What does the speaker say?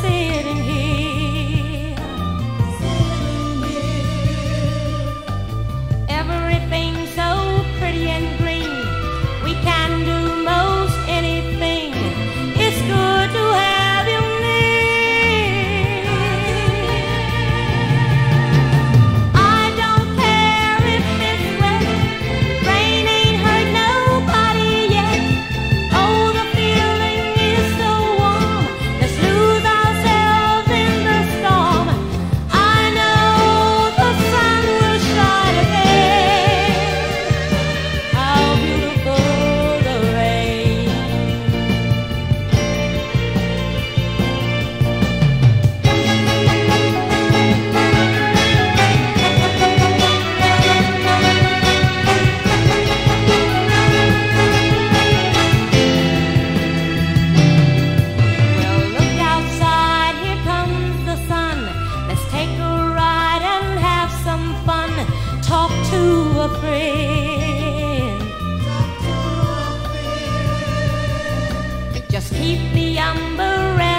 sitting it in here. friend. Just keep the umbrella.